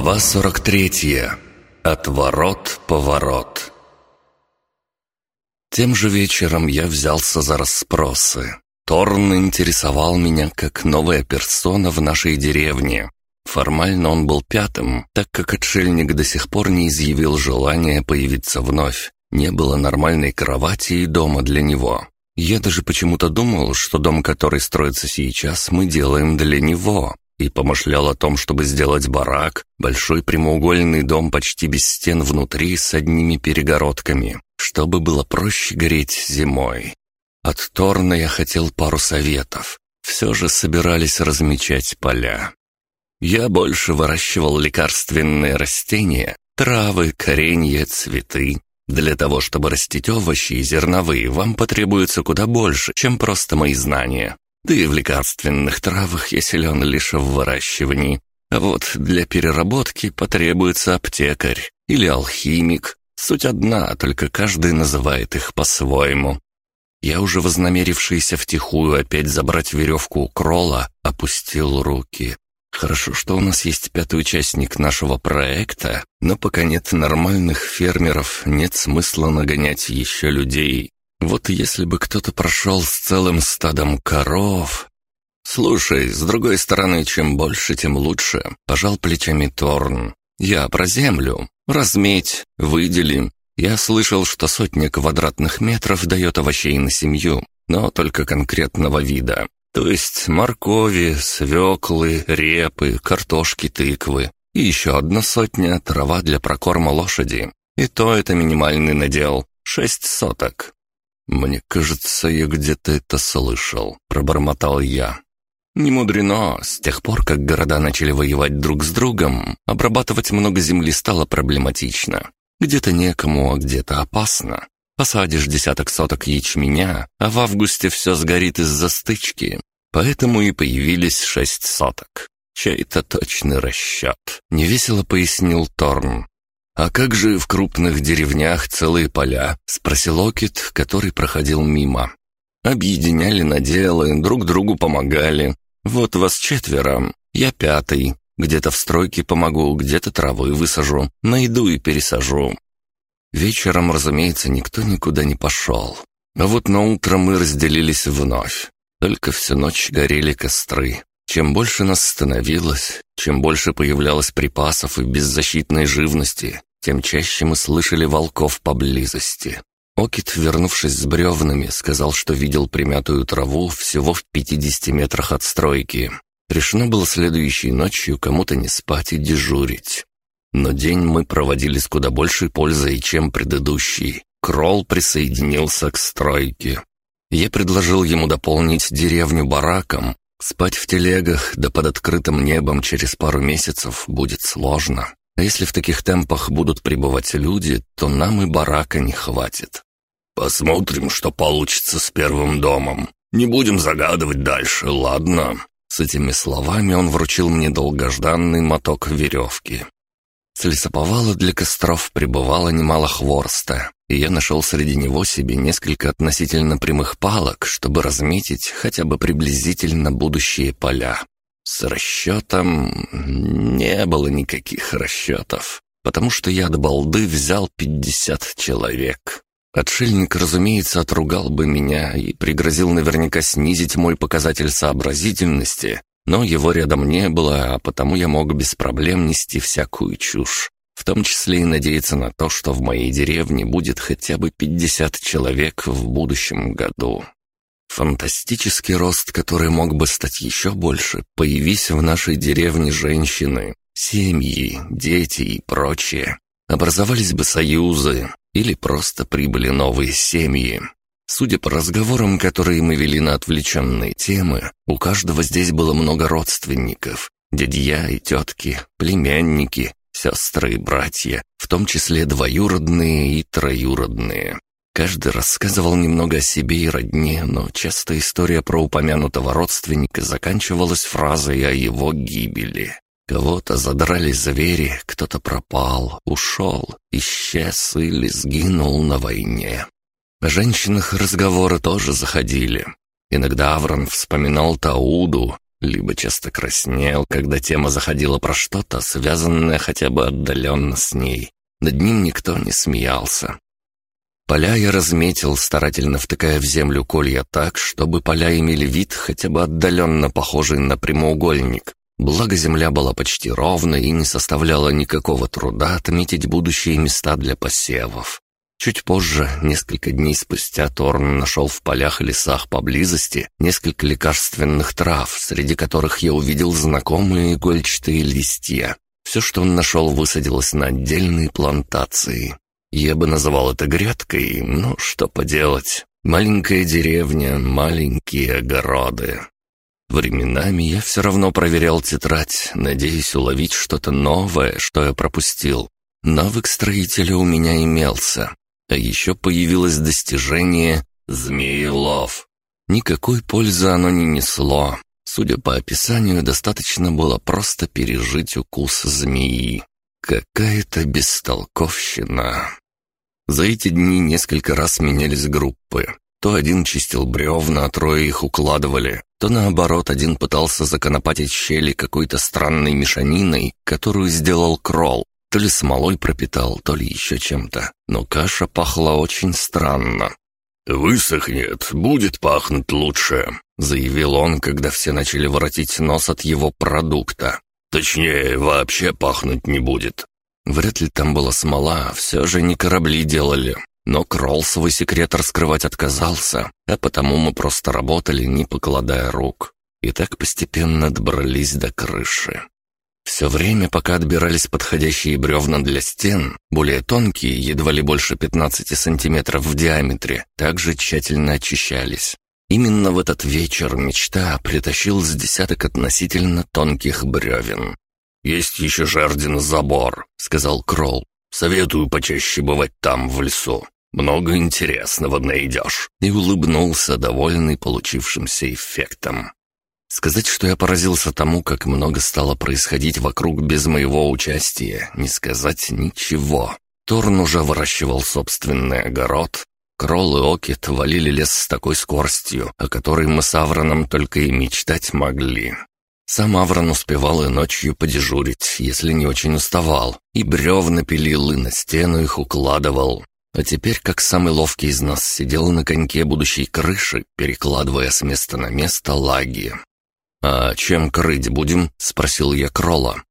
Глава 43. Отворот-поворот. Тем же вечером я взялся за расспросы. Торн интересовал меня как новая персона в нашей деревне. Формально он был пятым, так как отшельник до сих пор не изъявил желания появиться вновь. Не было нормальной кровати и дома для него. Я даже почему-то думал, что дом, который строится сейчас, мы делаем для него, и помышлял о том, чтобы сделать барак, большой прямоугольный дом почти без стен внутри с одними перегородками, чтобы было проще гореть зимой. От Торна я хотел пару советов. Все же собирались размечать поля. Я больше выращивал лекарственные растения, травы, коренья, цветы. Для того, чтобы растить овощи и зерновые, вам потребуется куда больше, чем просто мои знания. Да и в лекарственных травах я силен лишь в выращивании. А вот для переработки потребуется аптекарь или алхимик. Суть одна, только каждый называет их по-своему. Я уже вознамерившийся втихую опять забрать веревку у Кролла, опустил руки. Хорошо, что у нас есть пятый участник нашего проекта, но пока нет нормальных фермеров, нет смысла нагонять еще людей. Вот если бы кто-то прошел с целым стадом коров... «Слушай, с другой стороны, чем больше, тем лучше», — пожал плечами Торн. «Я про землю. Разметь, выделим. Я слышал, что сотня квадратных метров дает овощей на семью, но только конкретного вида. То есть моркови, свеклы, репы, картошки, тыквы. И еще одна сотня трава для прокорма лошади. И то это минимальный надел. Шесть соток. «Мне кажется, я где-то это слышал», — пробормотал я. «Не мудрено. С тех пор, как города начали воевать друг с другом, обрабатывать много земли стало проблематично. Где-то некому, а где-то опасно. Посадишь десяток соток ячменя, а в августе все сгорит из-за стычки. Поэтому и появились шесть соток. Чей-то точный расчет», — невесело пояснил Торн. «А как же в крупных деревнях целые поля?» — спросил Окит, который проходил мимо. «Объединяли наделы, друг другу помогали. Вот вас четверо, я пятый. Где-то в стройке помогу, где-то травы высажу, найду и пересажу». Вечером, разумеется, никто никуда не пошел. А вот на утро мы разделились вновь. Только всю ночь горели костры. Чем больше нас становилось, чем больше появлялось припасов и беззащитной живности, тем чаще мы слышали волков поблизости. Окит, вернувшись с бревнами, сказал, что видел примятую траву всего в 50 метрах от стройки. Решено было следующей ночью кому-то не спать и дежурить. Но день мы проводили с куда большей пользой, чем предыдущий. Кролл присоединился к стройке. Я предложил ему дополнить деревню бараком. Спать в телегах, да под открытым небом через пару месяцев будет сложно. А если в таких темпах будут прибывать люди, то нам и барака не хватит. Посмотрим, что получится с первым домом. Не будем загадывать дальше, ладно?» С этими словами он вручил мне долгожданный моток веревки. С лесоповала для костров прибывало немало хворста, и я нашел среди него себе несколько относительно прямых палок, чтобы разметить хотя бы приблизительно будущие поля. С расчетом не было никаких расчетов, потому что я до балды взял пятьдесят человек. Отшельник, разумеется, отругал бы меня и пригрозил наверняка снизить мой показатель сообразительности, но его рядом не было, а потому я мог без проблем нести всякую чушь, в том числе и надеяться на то, что в моей деревне будет хотя бы пятьдесят человек в будущем году. Фантастический рост, который мог бы стать еще больше, появись в нашей деревне женщины, семьи, дети и прочее. Образовались бы союзы или просто прибыли новые семьи. Судя по разговорам, которые мы вели на отвлеченные темы, у каждого здесь было много родственников, дядья и тетки, племянники, сестры и братья, в том числе двоюродные и троюродные. Каждый рассказывал немного о себе и родне, но часто история про упомянутого родственника заканчивалась фразой о его гибели. Кого-то задрали звери, кто-то пропал, ушел, исчез или сгинул на войне. О женщинах разговоры тоже заходили. Иногда Аврон вспоминал Тауду, либо часто краснел, когда тема заходила про что-то, связанное хотя бы отдаленно с ней. Над ним никто не смеялся. Поля я разметил, старательно втыкая в землю колья так, чтобы поля имели вид хотя бы отдаленно похожий на прямоугольник. Благо земля была почти ровной и не составляла никакого труда отметить будущие места для посевов. Чуть позже, несколько дней спустя, Торн нашел в полях и лесах поблизости несколько лекарственных трав, среди которых я увидел знакомые игольчатые листья. Все, что он нашел, высадилось на отдельные плантации. Я бы называл это грядкой, но что поделать. Маленькая деревня, маленькие огороды. Временами я все равно проверял тетрадь, надеясь уловить что-то новое, что я пропустил. Навык строителя у меня имелся. А еще появилось достижение «Змеелов». Никакой пользы оно не несло. Судя по описанию, достаточно было просто пережить укус змеи. Какая-то бестолковщина. За эти дни несколько раз менялись группы. То один чистил бревна, а трое их укладывали, то наоборот один пытался законопатить щели какой-то странной мешаниной, которую сделал Кролл. То ли смолой пропитал, то ли еще чем-то. Но каша пахла очень странно. «Высохнет, будет пахнуть лучше», — заявил он, когда все начали воротить нос от его продукта. «Точнее, вообще пахнуть не будет. Вряд ли там была смола, все же не корабли делали. Но Кролл свой секрет раскрывать отказался, а потому мы просто работали, не покладая рук. И так постепенно добрались до крыши. Все время, пока отбирались подходящие бревна для стен, более тонкие, едва ли больше 15 сантиметров в диаметре, также тщательно очищались. Именно в этот вечер мечта притащил с десяток относительно тонких бревен. «Есть еще жардин забор», — сказал Кролл. «Советую почаще бывать там, в лесу. Много интересного найдешь». И улыбнулся, довольный получившимся эффектом. Сказать, что я поразился тому, как много стало происходить вокруг без моего участия, не сказать ничего. Торн уже выращивал собственный огород. Кролл и Окет валили лес с такой скоростью, о которой мы с Авроном только и мечтать могли. Сам Аврон успевал и ночью подежурить, если не очень уставал, и бревна пилил, и на стену их укладывал. А теперь, как самый ловкий из нас, сидел на коньке будущей крыши, перекладывая с места на место лаги. «А чем крыть будем?» — спросил я Кролла.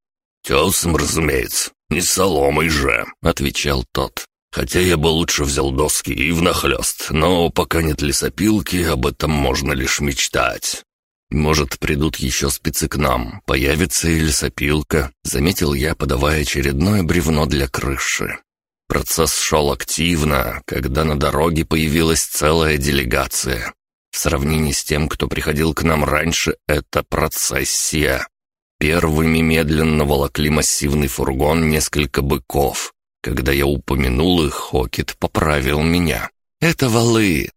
«Тесом, разумеется, не соломой же», — отвечал тот. «Хотя я бы лучше взял доски и внахлёст, но пока нет лесопилки, об этом можно лишь мечтать. «Может, придут еще спецы к нам, появится и лесопилка», — заметил я, подавая очередное бревно для крыши. Процесс шел активно, когда на дороге появилась целая делегация. В сравнении с тем, кто приходил к нам раньше, это процессия. Первыми медленно волокли массивный фургон несколько быков. Когда я упомянул их, Хокет поправил меня. «Это валы,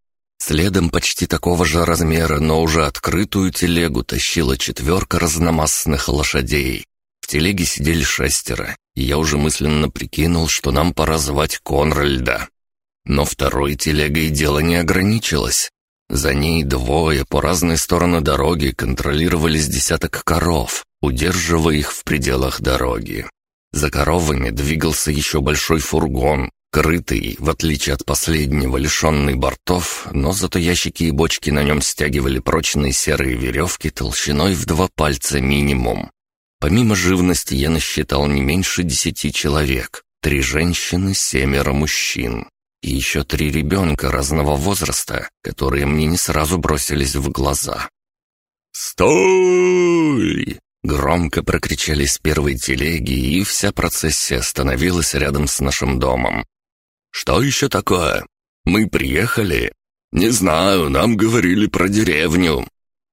Следом почти такого же размера, но уже открытую телегу тащила четверка разномастных лошадей. В телеге сидели шестеро, и я уже мысленно прикинул, что нам пора звать Конральда. Но второй телегой дело не ограничилось. За ней двое по разные стороны дороги контролировались десяток коров, удерживая их в пределах дороги. За коровами двигался еще большой фургон, Крытый, в отличие от последнего, лишенный бортов, но зато ящики и бочки на нем стягивали прочные серые веревки толщиной в два пальца минимум. Помимо живности я насчитал не меньше десяти человек. Три женщины, семеро мужчин. И еще три ребенка разного возраста, которые мне не сразу бросились в глаза. «Стой!» Громко прокричали с первой телеги, и вся процессия остановилась рядом с нашим домом. «Что еще такое? Мы приехали?» «Не знаю, нам говорили про деревню».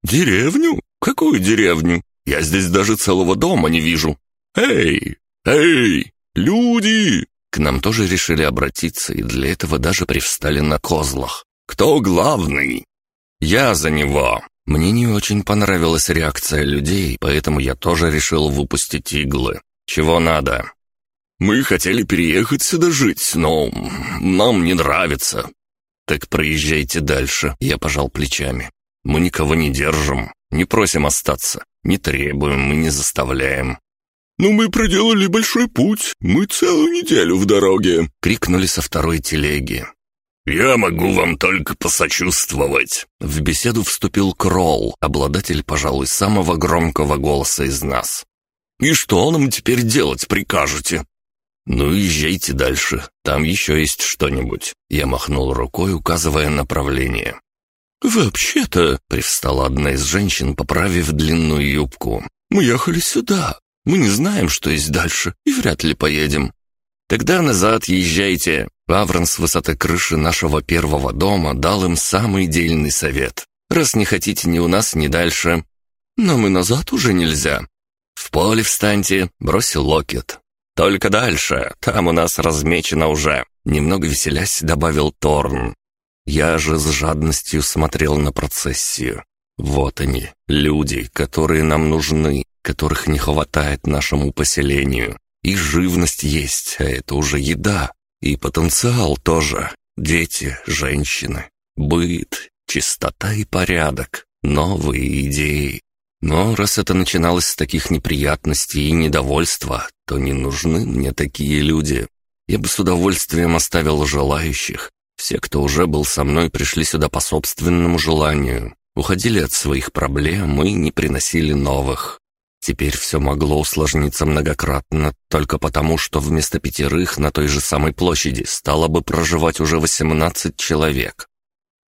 «Деревню? Какую деревню? Я здесь даже целого дома не вижу». «Эй! Эй! Люди!» К нам тоже решили обратиться, и для этого даже привстали на козлах. «Кто главный?» «Я за него!» Мне не очень понравилась реакция людей, поэтому я тоже решил выпустить иглы. «Чего надо?» Мы хотели переехать сюда жить, но нам не нравится». «Так проезжайте дальше», — я пожал плечами. «Мы никого не держим, не просим остаться. Не требуем и не заставляем». «Ну мы проделали большой путь, мы целую неделю в дороге!» — крикнули со второй телеги. «Я могу вам только посочувствовать!» В беседу вступил Кролл, обладатель, пожалуй, самого громкого голоса из нас. «И что нам теперь делать прикажете?» «Ну, езжайте дальше, там еще есть что-нибудь». Я махнул рукой, указывая направление. «Вообще-то», — привстала одна из женщин, поправив длинную юбку, «мы ехали сюда. Мы не знаем, что есть дальше, и вряд ли поедем». «Тогда назад езжайте». Аврон с высоты крыши нашего первого дома дал им самый дельный совет. «Раз не хотите ни у нас, ни дальше». «Но мы назад уже нельзя». «В поле встаньте», — бросил Локет. «Только дальше, там у нас размечено уже», — немного веселясь добавил Торн. Я же с жадностью смотрел на процессию. Вот они, люди, которые нам нужны, которых не хватает нашему поселению. И живность есть, а это уже еда. И потенциал тоже. Дети, женщины, быт, чистота и порядок, новые идеи. Но раз это начиналось с таких неприятностей и недовольства, то не нужны мне такие люди. Я бы с удовольствием оставил желающих. Все, кто уже был со мной, пришли сюда по собственному желанию, уходили от своих проблем и не приносили новых. Теперь все могло усложниться многократно, только потому, что вместо пятерых на той же самой площади стало бы проживать уже восемнадцать человек.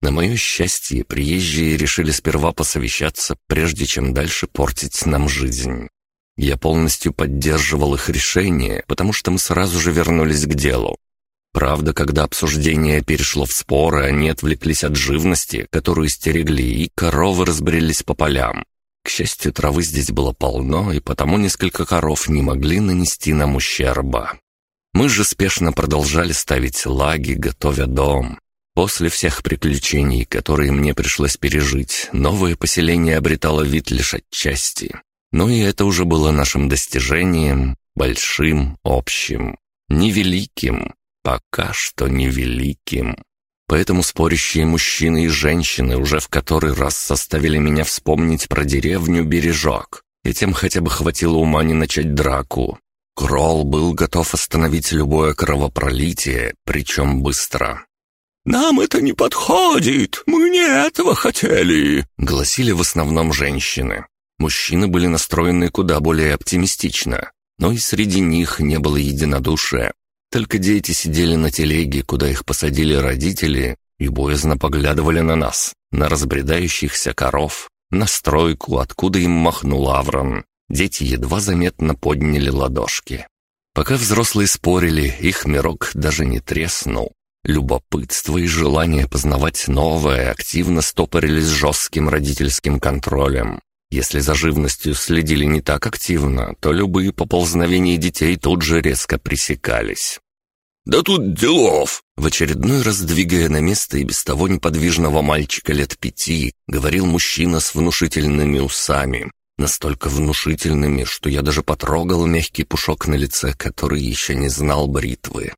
На мое счастье, приезжие решили сперва посовещаться, прежде чем дальше портить нам жизнь. Я полностью поддерживал их решение, потому что мы сразу же вернулись к делу. Правда, когда обсуждение перешло в споры, они отвлеклись от живности, которую стерегли, и коровы разбрелись по полям. К счастью, травы здесь было полно, и потому несколько коров не могли нанести нам ущерба. Мы же спешно продолжали ставить лаги, готовя дом. После всех приключений, которые мне пришлось пережить, новое поселение обретало вид лишь отчасти. Но и это уже было нашим достижением, большим, общим, невеликим, пока что невеликим. Поэтому спорящие мужчины и женщины уже в который раз составили меня вспомнить про деревню Бережок, и тем хотя бы хватило ума не начать драку. Кролл был готов остановить любое кровопролитие, причем быстро. «Нам это не подходит! Мы не этого хотели!» — гласили в основном женщины. Мужчины были настроены куда более оптимистично, но и среди них не было единодушия. Только дети сидели на телеге, куда их посадили родители, и боязно поглядывали на нас, на разбредающихся коров, на стройку, откуда им махнул Аврон. Дети едва заметно подняли ладошки. Пока взрослые спорили, их мирок даже не треснул. Любопытство и желание познавать новое активно стопорились жестким родительским контролем. Если за живностью следили не так активно, то любые поползновения детей тут же резко пресекались. «Да тут делов!» В очередной раз двигая на место и без того неподвижного мальчика лет пяти, говорил мужчина с внушительными усами. Настолько внушительными, что я даже потрогал мягкий пушок на лице, который еще не знал бритвы.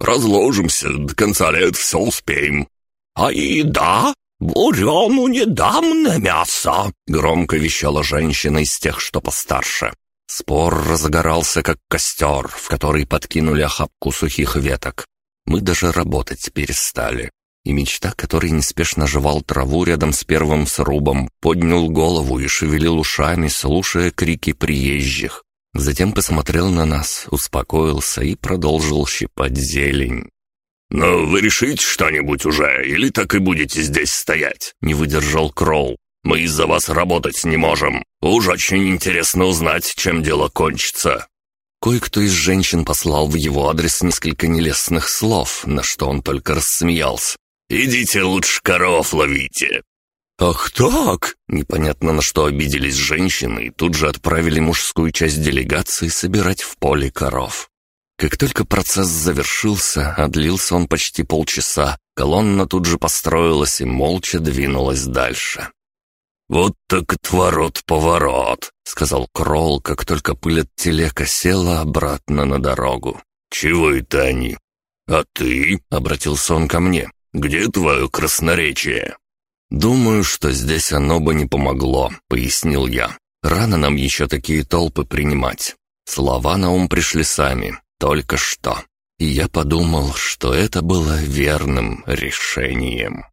Разложимся, до конца лет все успеем. А еда? Буряну не дам на мясо!» Громко вещала женщина из тех, что постарше. Спор разгорался, как костер, в который подкинули охапку сухих веток. Мы даже работать перестали. И мечта, который неспешно жевал траву рядом с первым срубом, поднял голову и шевелил ушами, слушая крики приезжих. Затем посмотрел на нас, успокоился и продолжил щипать зелень. «Ну, вы решите что-нибудь уже, или так и будете здесь стоять?» — не выдержал Кроу. «Мы из-за вас работать не можем. Уж очень интересно узнать, чем дело кончится». Кое-кто из женщин послал в его адрес несколько нелестных слов, на что он только рассмеялся. «Идите лучше коров ловите. «Ах так!» Непонятно на что обиделись женщины и тут же отправили мужскую часть делегации собирать в поле коров. Как только процесс завершился, а длился он почти полчаса, колонна тут же построилась и молча двинулась дальше. «Вот так отворот-поворот», — сказал Кролл, как только пыль от телека села обратно на дорогу. «Чего это они?» «А ты?» — обратился он ко мне. «Где твое красноречие?» «Думаю, что здесь оно бы не помогло», — пояснил я. Рано нам еще такие толпы принимать. Слова на ум пришли сами, только что. И я подумал, что это было верным решением.